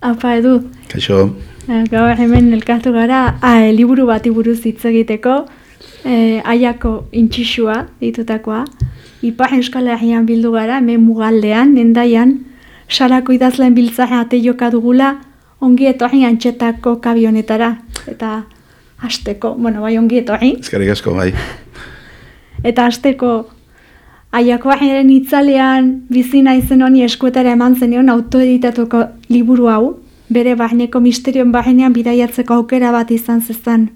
Apa edu. Kaixo. Eh, Gaur hemen elkartu gara, ah, eh, liburu bati buruz hitz egiteko, eh, aiako intxixua ditutakoa. Ipar Euskal Herrian bildu gara, hemen mugaldean, nendaian, sarako idazleen biltzaje ate joka dugula, ongi etorri antxetako kabionetara. Eta hasteko, bueno, bai ongi etorri. Ezkerrik asko, bai. Eta hasteko aiakoaren itzalean bizi naizen honi eskuetara eman zenion autoeditatuko liburu hau, bere barneko misterioen barnean bidaiatzeko aukera bat izan zezan.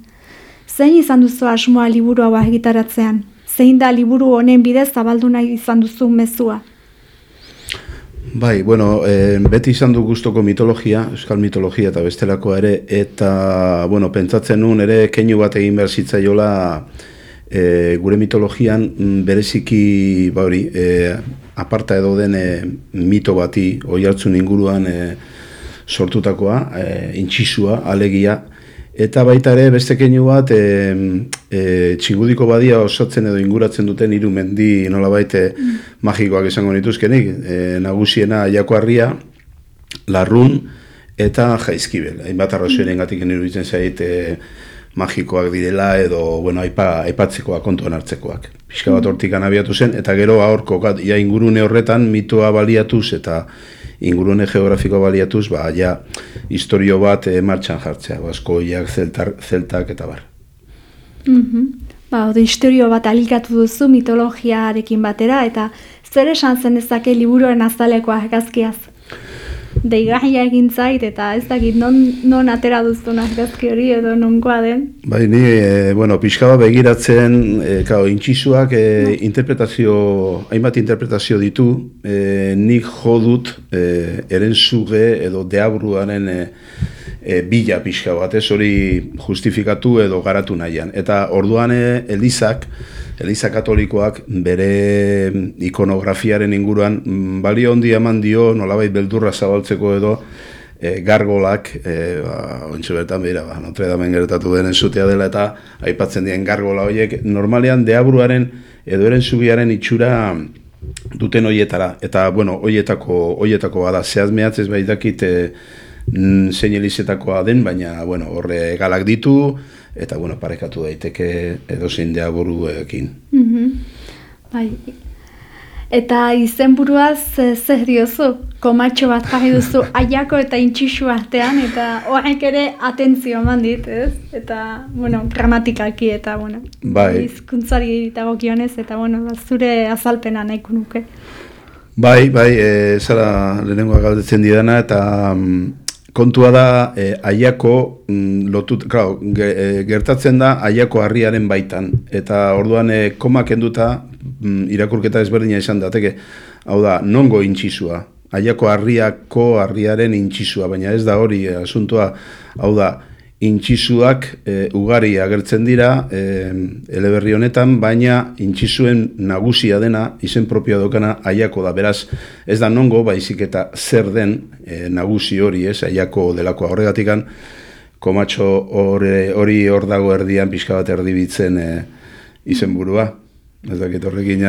Zein izan duzu asmoa liburu hau argitaratzean? Zein da liburu honen bidez zabaldu nahi izan duzu mezua? Bai, bueno, e, beti izan du gustoko mitologia, euskal mitologia eta bestelako ere, eta, bueno, pentsatzen nuen ere keinu bat egin behar zitzaiola e, gure mitologian mm, bereziki, ba hori, e, aparta edo den e, mito bati, oi hartzun inguruan e, sortutakoa, e, intxisua, alegia, Eta baita ere beste keinu bat e, e, txingudiko badia osatzen edo inguratzen duten hiru mendi nolabait mm. magikoak izango nituzkenik. E, nagusiena Aiako Harria, Larrun eta Jaizkibel. Hainbat arrazoiren gatik iruditzen zait e, magikoak direla edo bueno, aipa, aipatzekoak kontuan hartzekoak. Piska bat hortik anabiatu zen eta gero aurko ja ingurune horretan mitoa baliatuz eta ingurune geografiko baliatuz, ba, ja, historio bat e, martxan jartzea, baskoiak, zeltar, zeltak eta bar. Mm -hmm. Ba, ode, historio bat alikatu duzu mitologiarekin batera, eta zer esan zen ezake liburuaren azalekoa egazkiaz? Deigarria egin zait eta ez dakit non, non atera duzun argazki hori edo nonkoa den. Bai, ni, e, bueno, pixka begiratzen, e, kao, intxisuak e, interpretazio, hainbat interpretazio ditu, e, nik jodut e, eren zuge edo deabruaren e, e, bila pixka bat, ez hori justifikatu edo garatu nahian. Eta orduan e, Elizak, Eliza Katolikoak bere ikonografiaren inguruan mm, balio handi eman dio nolabait beldurra zabaltzeko edo e, gargolak, e, ba, ontsu bertan behira, ba, Notre Dame gertatu denen zutea dela eta aipatzen dien gargola horiek, normalean deabruaren edo eren zubiaren itxura duten hoietara, eta bueno, hoietako, hoietako bada, zehaz mehatzez baidakit e, zein elizetakoa den, baina bueno, horre galak ditu, eta bueno, parekatu daiteke edo zein dea buruekin. Mm bai. Eta izenburuaz zer diozu? Komatxo bat jarri duzu aiako eta intxixu artean, eta horrek ere atentzio eman dit, ez? Eta, bueno, gramatikalki eta, bueno, bai. izkuntzari dago eta, bueno, zure azalpena nahiko nuke. Bai, bai, e, zara lehenengoa galdetzen didana, eta mm, kontua da e, aiako mm, lotut, claro, eh, gertatzen da aiako harriaren baitan. Eta orduan e, komak enduta mm, irakurketa ezberdina izan dateke. Hau da nongo intxisua? Aiako harriako harriaren intxisua baina ez da hori asuntua hau da intxisuak e, ugari agertzen dira e, eleberri honetan, baina intxisuen nagusia dena, izen propioa dokana, aiako da. Beraz, ez da nongo, baizik eta zer den e, nagusi hori, ez, aiako delakoa horregatikan, komatxo hori hor dago erdian, pixka bat erdibitzen e, izenburua. Ez dakit horrekin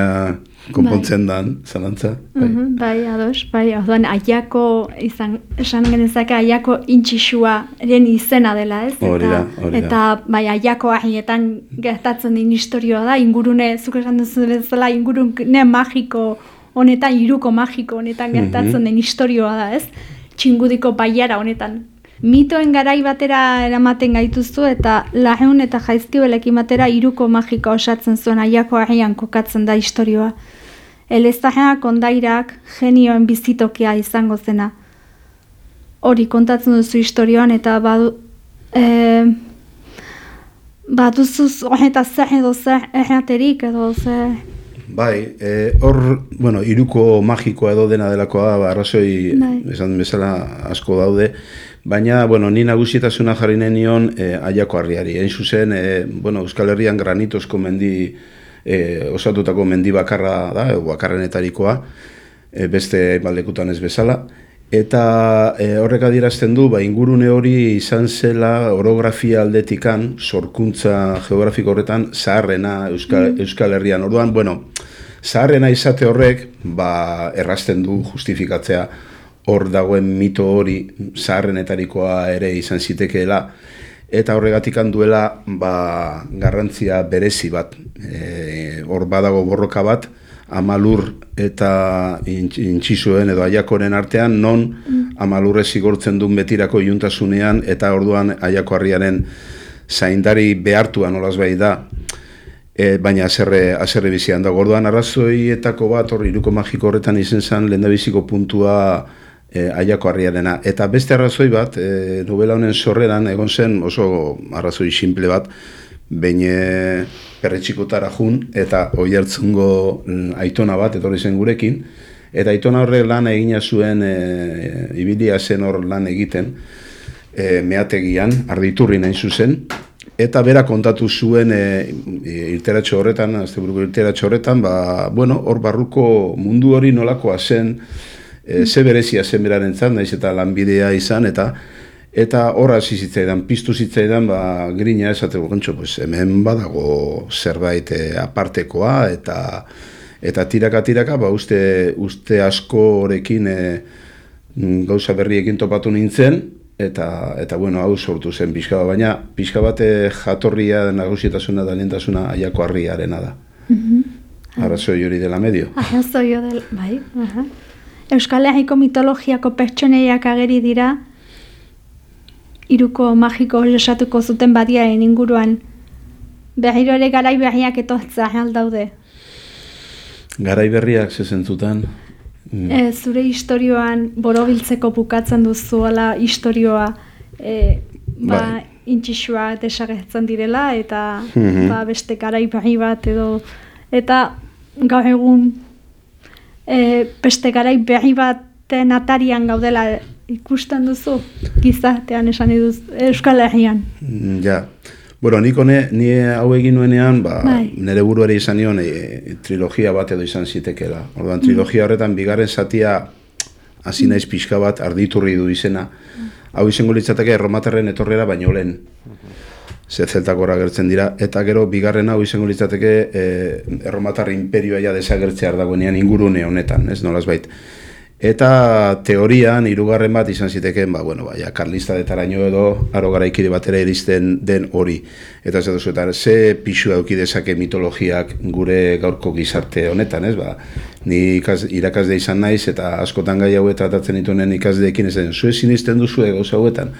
konpontzen bai. dan, zalantza. Bai. Mm bai, ados, bai, orduan, aiako, izan, esan genezake, aiako intxixua eren izena dela, ez? Hori da, hori da. Eta, bai, aiako ahietan gertatzen din historioa da, ingurune, zuk esan duzu bezala, ingurune magiko honetan, iruko magiko honetan mhm. gertatzen den historioa da, ez? Txingudiko baiara honetan mitoen garai batera eramaten gaituzu eta lagun eta jaizkibelekin batera iruko magiko osatzen zuen aiako ahian kokatzen da historioa. Elezahea kondairak genioen bizitokia izango zena. Hori kontatzen duzu historioan eta badu... E, Baduzuz, eta zer edo zer erraterik edo zer... Bai, e, hor, bueno, iruko magikoa edo dena delakoa, ba, arrazoi, bai. esan bezala asko daude, Baina, bueno, ni nagusitasuna jarri nion e, aiako harriari. Hain zuzen, e, bueno, Euskal Herrian granitozko mendi, e, osatutako mendi bakarra da, bakarrenetarikoa, e, beste baldekutan ez bezala. Eta e, horrek adierazten du, ba, ingurune hori izan zela orografia aldetikan, sorkuntza geografiko horretan, zaharrena Euskal, mm. Euskal Herrian. Orduan, bueno, zaharrena izate horrek, ba, errasten du justifikatzea hor dagoen mito hori zaharrenetarikoa ere izan zitekeela, eta horregatik duela ba, garrantzia berezi bat. E, hor badago borroka bat, amalur eta intxisuen edo aiakoren artean, non mm. amalurre zigortzen duen betirako iuntasunean, eta orduan aiako harriaren zaindari behartuan olaz bai da, e, baina azerre, azerre bizian da. Gordoan arrazoietako bat, hor, iruko magiko horretan izen zen, lehen puntua, e, aiako harriarena. Eta beste arrazoi bat, e, novela honen sorreran, egon zen oso arrazoi simple bat, baina perretxikotara jun, eta oi hartzungo mm, aitona bat, etorri zen gurekin, eta aitona horre lan egina zuen, e, ibilia zen hor lan egiten, e, meategian, arditurri nahi zuzen, eta bera kontatu zuen e, irteratxo horretan, azte buruko irteratxo horretan, ba, bueno, hor barruko mundu hori nolakoa zen, e, ze berezia zen beraren zan, naiz eta lanbidea izan, eta eta horra zitzaidan, piztu zitzaidan, ba, grina esateko gontxo, pues, hemen badago zerbait e, apartekoa, eta eta tiraka-tiraka, ba, uste, uste asko horrekin e, gauza berriekin topatu nintzen, eta, eta bueno, hau sortu zen pixka bat, baina pixka bat jatorria nagusietasuna da lentasuna aiako harriarena da. Mm -hmm. Arrazoi hori dela medio. Arrazoi hori dela, bai. Euskal Herriko mitologiako pertsoneiak ageri dira, iruko magiko josatuko zuten badiaren inguruan, berriro ere garai berriak etortza daude. Garai berriak zezentzutan? Mm. E, zure historioan borobiltzeko bukatzen duzuela historioa e, ba, bai. intxixua desagertzen direla eta mm ba, beste garai berri bat edo eta gaur egun e, beste garai berri baten atarian gaudela ikusten duzu gizartean esan eduz Euskal Herrian. Mm, ja. Bueno, niko ne, ni hau egin nuenean, ba, bai. nire buruari izan nion e, trilogia bat edo izan zitekela. Orduan, trilogia horretan, bigarren zatia hasi naiz pixka bat arditurri du izena. Hau izango litzateke erromaterren etorrera baino lehen ze zeltakora gertzen dira, eta gero bigarren hau izango litzateke e, erromatar imperioa ja desagertzea dagoenean ingurune honetan, ez nolaz bait. Eta teorian, hirugarren bat izan zitekeen, ba, bueno, baina, karlista detaraino edo, aro garaikide batera iristen den hori. Eta ez duzu, eta ze pixu dauki dezake mitologiak gure gaurko gizarte honetan, ez, ba, ni ikaz, irakazde izan naiz, eta askotan gai hau tratatzen ditunen ikazdeekin, ez den, zue sinisten duzu egoz hauetan,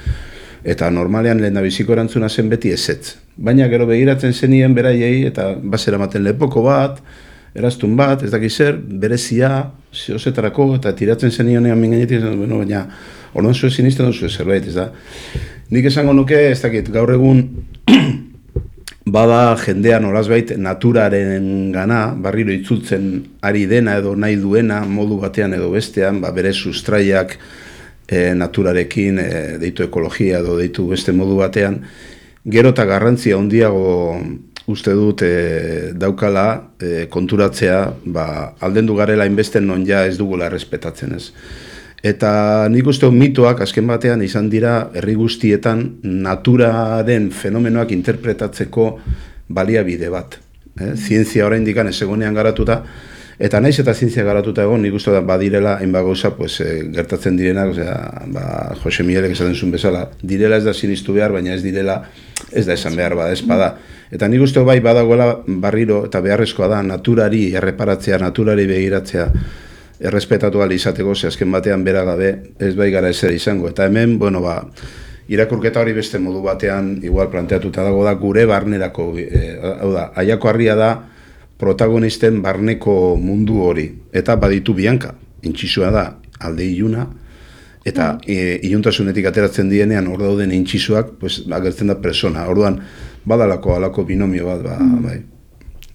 eta normalean lehen biziko erantzuna zen beti ezetz. Baina gero begiratzen zenien beraiei eta basera maten lepoko bat, eraztun bat, ez dakiz zer, berezia, zehozetarako, eta tiratzen zenionean mingenetik, bueno, baina orduan zuen sinisten duzu zerbait, ez da. Nik esango nuke, ez dakit, gaur egun bada jendean olazbait naturaren gana, barriro itzultzen ari dena edo nahi duena, modu batean edo bestean, ba, bere sustraiak, e, naturarekin, e, deitu ekologia edo deitu beste modu batean, gero eta garrantzia handiago uste dut e, daukala e, konturatzea, ba, aldendu garela inbesten non ja ez dugula respetatzen ez. Eta nik uste mitoak azken batean izan dira herri guztietan naturaren fenomenoak interpretatzeko baliabide bat. E, zientzia oraindik ez egonean garatuta, Eta naiz eta zientzia garatuta egon, nik uste da badirela hainba gauza pues, e, gertatzen direnak, osea, ba, Jose Miguelek esaten zuen bezala, direla ez da sinistu behar, baina ez direla ez da esan behar, ez bada. Eta nik uste bai badagoela barriro eta beharrezkoa da naturari erreparatzea, naturari begiratzea, errespetatu izateko, ze azken batean bera gabe ez bai gara ezer izango. Eta hemen, bueno, ba, irakurketa hori beste modu batean, igual planteatuta dago da, gure barnerako, e, hau da, aiako harria da, protagonisten barneko mundu hori. Eta baditu bianka, intxisua da, alde iluna, eta mm. e, iluntasunetik ateratzen dienean hor dauden intxisuak, pues, agertzen da persona. Orduan, badalako alako binomio bat, ba, mm. bai.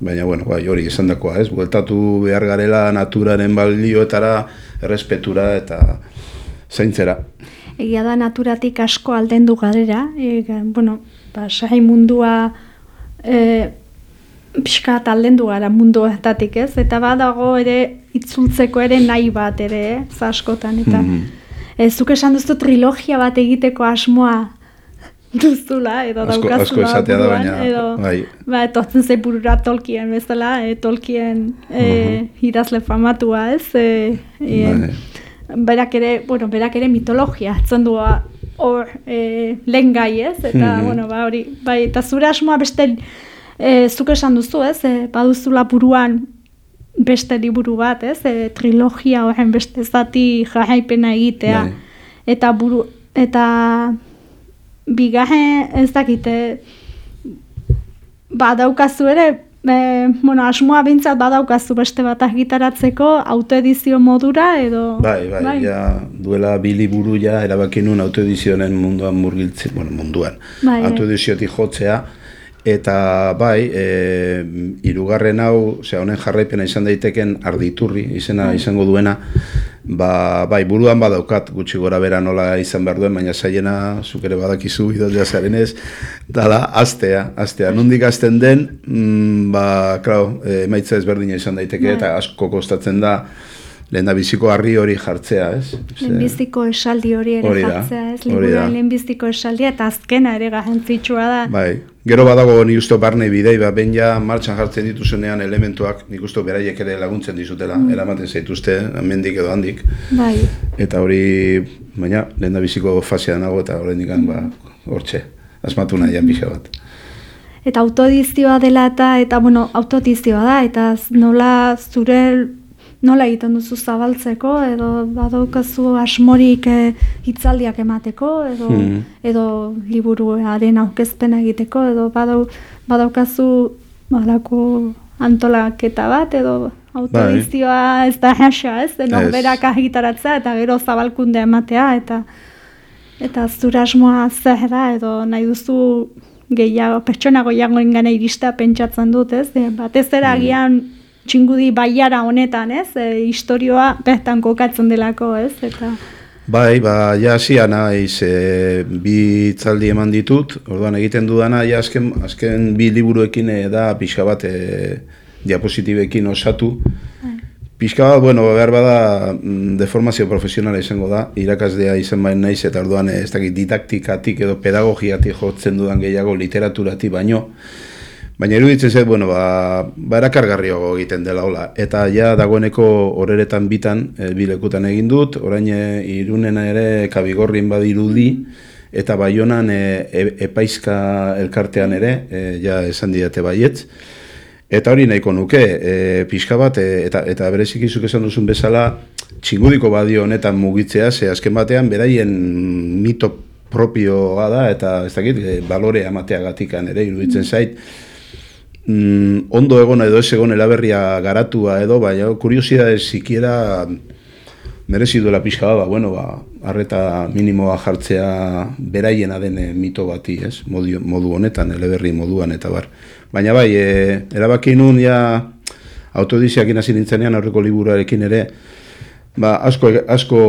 Baina, bueno, bai, hori esan dakoa, ez? Bueltatu behar garela naturaren baldioetara, errespetura eta zaintzera. Egia da naturatik asko aldendu garera, e, bueno, ba, sahi mundua e, pixka taldendu gara mundu etatik ez, eta badago ere itzultzeko ere nahi bat ere, eh? zaskotan, eta mm ez zuk esan duzu trilogia bat egiteko asmoa duzula, edo asko, daukazula asko da, baina, edo, bai. ba, etortzen zei burura Tolkien bezala, e, Tolkien e, mm idazle famatua ez, e, e, berak ere, bueno, berak ere mitologia hartzen du hor e, lehen gai ez, eta, Mhm. bueno, ba, hori, bai, eta zure asmoa beste, e, zuk esan duzu ez, e, baduzula buruan beste liburu bat, ez, e, trilogia horren beste zati jarraipena egitea, Bai. eta buru, eta bigarren ez dakite, badaukazu ere, e, bueno, asmoa bintzat badaukazu beste bat argitaratzeko autoedizio modura edo... Bai, bai, ja, duela bi liburu ja erabaki nuen autoedizionen munduan murgiltzen, bueno, munduan, Bai, bai. autoediziotik jotzea, eta bai, e, irugarren hau, osea, honen jarraipena izan daiteken arditurri, izena izango duena, ba, bai, buruan badaukat gutxi gora bera nola izan behar duen, baina zaiena, zuk ere badakizu idazlea zaren ez, dala, astea, astea, nondik azten den, mm, ba, klar, e, emaitza ezberdina izan daiteke, Bai. eta asko kostatzen da, lehen da biziko harri hori jartzea, ez? Lehenbiziko esaldi hori ere Hori jartzea, ez? Liburuan lehenbiziko esaldia eta azkena ere garrantzitsua da. Bai, gero badago ni usto barne bidei, ba, ben ja martxan jartzen dituzunean elementuak, nik usto beraiek ere laguntzen dizutela, Mm. eramaten zaituzte, mendik edo handik. Bai, Eta hori, baina, lehen da biziko fasea nago eta horrein ba, hortxe, asmatu nahian pixa bat. eta autodizioa dela eta, eta bueno, autodizioa da, eta nola zure nola egiten duzu zabaltzeko, edo badaukazu asmorik eh, hitzaldiak emateko, edo, Mhm. edo liburuaren aurkezpena egiteko, edo badau, badaukazu balako antolaketa bat, edo autodizioa ez da hasa, ez? Norberak argitaratzea eta gero zabalkundea ematea, eta eta zure asmoa zer da, edo nahi duzu gehiago, pertsona gehiago ingana iristea pentsatzen dut, ez? E, batez ere agian txingudi baiara honetan, ez? E, historioa bertan kokatzen delako, ez? Eta Bai, ba, ja hasia naiz, e, bi hitzaldi eman ditut, orduan egiten dudana, ja azken, azken bi liburuekin e, da pixka bat e, diapositibekin osatu. Pixka bat, bueno, behar bada mm, deformazio profesionala izango da, irakaslea izan bain naiz, eta orduan e, ez dakit didaktikatik edo pedagogiatik jotzen dudan gehiago literaturati baino, Baina iruditzen zait, bueno, ba, ba erakargarriago egiten dela hola. Eta ja dagoeneko horeretan bitan, e, bilekutan egin dut, orain e, irunena ere kabigorrin badirudi, eta baionan e, e, epaizka elkartean ere, e, ja esan didate baietz. Eta hori nahiko nuke, e, pixka bat, e, eta, eta berezikizuk esan duzun bezala, txingudiko badio honetan mugitzea, ze azken batean beraien mito propioa da, eta ez dakit, e, amateagatikan ere iruditzen zait, mm, ondo egon edo ez egon elaberria garatua edo, baina kuriosidade sikiera merezi duela pixka ba, bueno, ba, arreta minimoa jartzea beraiena den eh, mito bati, ez? Modu, modu honetan, eleberri moduan eta bar. Baina bai, e, erabaki nun ja autodiziak hasi nintzenean aurreko liburuarekin ere, ba, asko, asko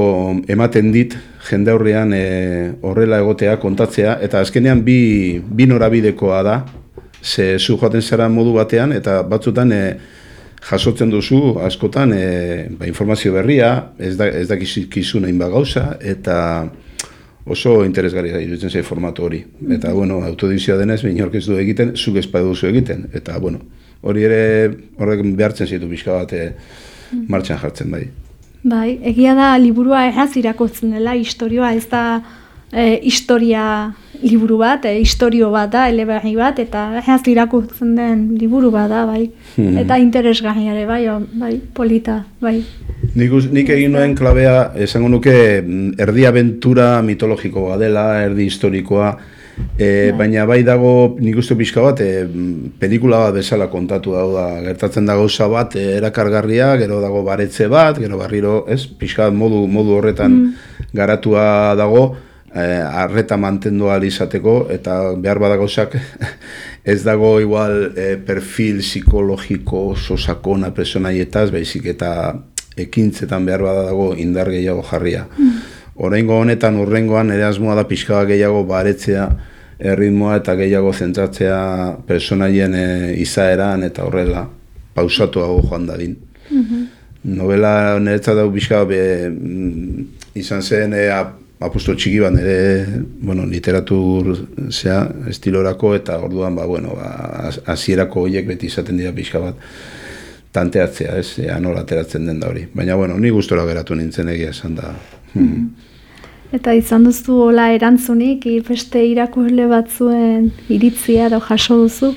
ematen dit jende aurrean e, horrela egotea, kontatzea, eta azkenean bi, bi norabidekoa da, ze zu joaten zara modu batean, eta batzutan e, jasotzen duzu askotan e, ba, informazio berria, ez da, ez dakizu nahin ba gauza, eta oso interesgarria iruditzen zait formatu hori. Eta, bueno, autodizioa denez, inork ez du egiten, zuk ez duzu egiten. Eta, bueno, hori ere horrek behartzen zitu pixka bat e, martxan jartzen bai. bai, egia da liburua erraz irakurtzen dela, historioa ez da e, historia liburu bat, e, historio bat da, eleberri bat, eta erraz irakurtzen den liburu bat da, bai. Mhm. Eta interesgarria ere, bai, bai, polita, bai. Nik, nik egin nuen klabea, esango nuke, mm, erdi abentura mitologikoa dela, erdi historikoa, e, baina bai dago, nik uste pixka bat, e, mm, pelikula bat bezala kontatu dago da, gertatzen da gauza bat, e, erakargarria, gero dago baretze bat, gero barriro, ez, pixka modu, modu horretan garatua dago, eh, arreta mantendu ahal izateko, eta behar bada gauzak ez dago igual eh, perfil psikologiko oso sakona personaietaz, baizik eta ekintzetan behar bada dago indar gehiago jarria. Oraingo honetan urrengoan ere asmoa da pixka gehiago baretzea erritmoa eta gehiago zentratzea personaien e, izaeran eta horrela pausatuago joan dadin. Novela niretzat dau pixka be, mm, izan zen e, ap- apustu txiki bat nire, bueno, literatur zea, estilorako eta orduan, ba, bueno, ba, hasierako horiek beti izaten dira pixka bat. tanteatzea, ez, ea nola ateratzen den da hori. Baina, bueno, ni gustora geratu nintzen egia esan da. Hmm. Eta izan duzu hola erantzunik, beste irakurle batzuen iritzia edo jaso duzu?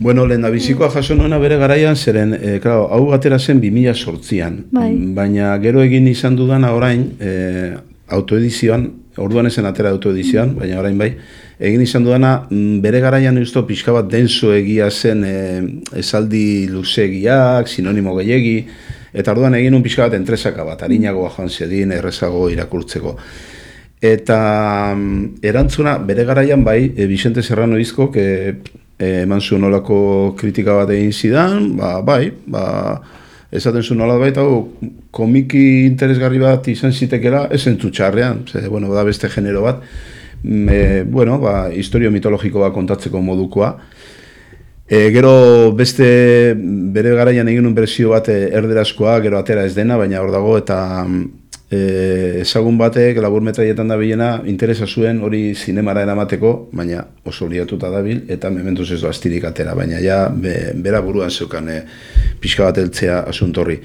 Bueno, lehen bizikoa jaso nuena bere garaian, zeren, e, claro, hau atera zen 2000 sortzian. Bai. Baina gero egin izan dudana orain, e, autoedizioan, orduan ezen atera autoedizioan, baina orain bai, egin izan dudana, mm, bere garaian usto pixka bat denso egia zen e, esaldi luzegiak, sinonimo gehiegi, eta orduan egin un pixka bat entresaka bat, harinagoa joan zedin, errezago irakurtzeko. Eta mm, erantzuna, bere garaian bai, e, Vicente Serrano izko, que e, eman zuen olako kritika bat egin zidan, ba, bai, ba, esaten zuen nola baita, komiki interesgarri bat izan zitekela, ez txarrean, ze, bueno, da beste genero bat, me, bueno, ba, historio mitologiko bat kontatzeko modukoa, E, gero beste bere garaian egin un berzio bat e, erderazkoa, gero atera ez dena, baina hor dago eta e, ezagun batek labur metraietan da bilena interesa zuen hori zinemara eramateko, baina oso liatuta dabil eta mementuz ez astirik atera, baina ja be, bera buruan zeukan e, pixka bat eltzea asuntorri.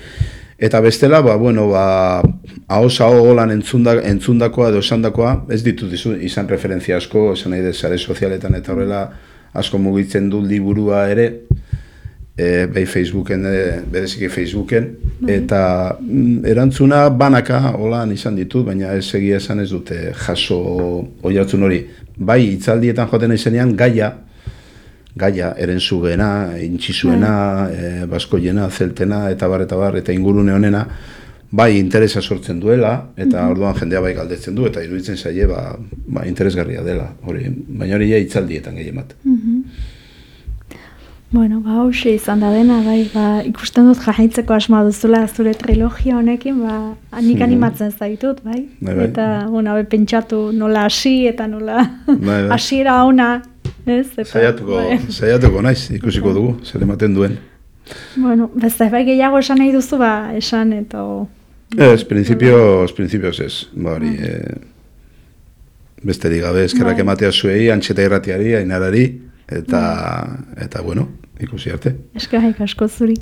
Eta bestela, ba, bueno, ba, ahos hau golan entzunda, entzundakoa edo esandakoa, ez ditut izan referentzia asko, esan nahi sare sozialetan eta horrela asko mugitzen du liburua ere, e, bai Facebooken, e, bereziki Facebooken, bai. eta mm, erantzuna banaka holan izan ditut, baina ez egia esan ez dute jaso oiartzun hori. Bai, itzaldietan joten izenean gaia, gaia, eren zugena, intxizuena, bai. e, baskoiena, zeltena, eta bar, eta bar, eta ingurune honena, bai interesa sortzen duela, eta mm orduan jendea bai galdetzen du, eta iruditzen zaie, ba, ba interesgarria dela, hori, baina hori ja itzaldietan gehien bat. Mm Bueno, ba, hausia izan da dena, bai, ba, ikusten dut jahaitzeko asma duzula zure trilogia honekin, ba, nik mhm. animatzen zaitut, bai? bai, bai. Eta, bueno, be, pentsatu nola hasi eta nola bai, bai. hasiera ona, ez? Eta, saiatuko, bai. saiatuko naiz, ikusiko dugu, zer ematen duen. Bueno, beste, bai, gehiago esan nahi duzu, ba, esan eta... Ez, principios, principios ez, ba, hori, bai. eh, beste digabe, eskerrak bai. ematea zuei, antxeta irratiari, ainarari, eta, eta bueno, ikusi arte. Eskaik asko zuri.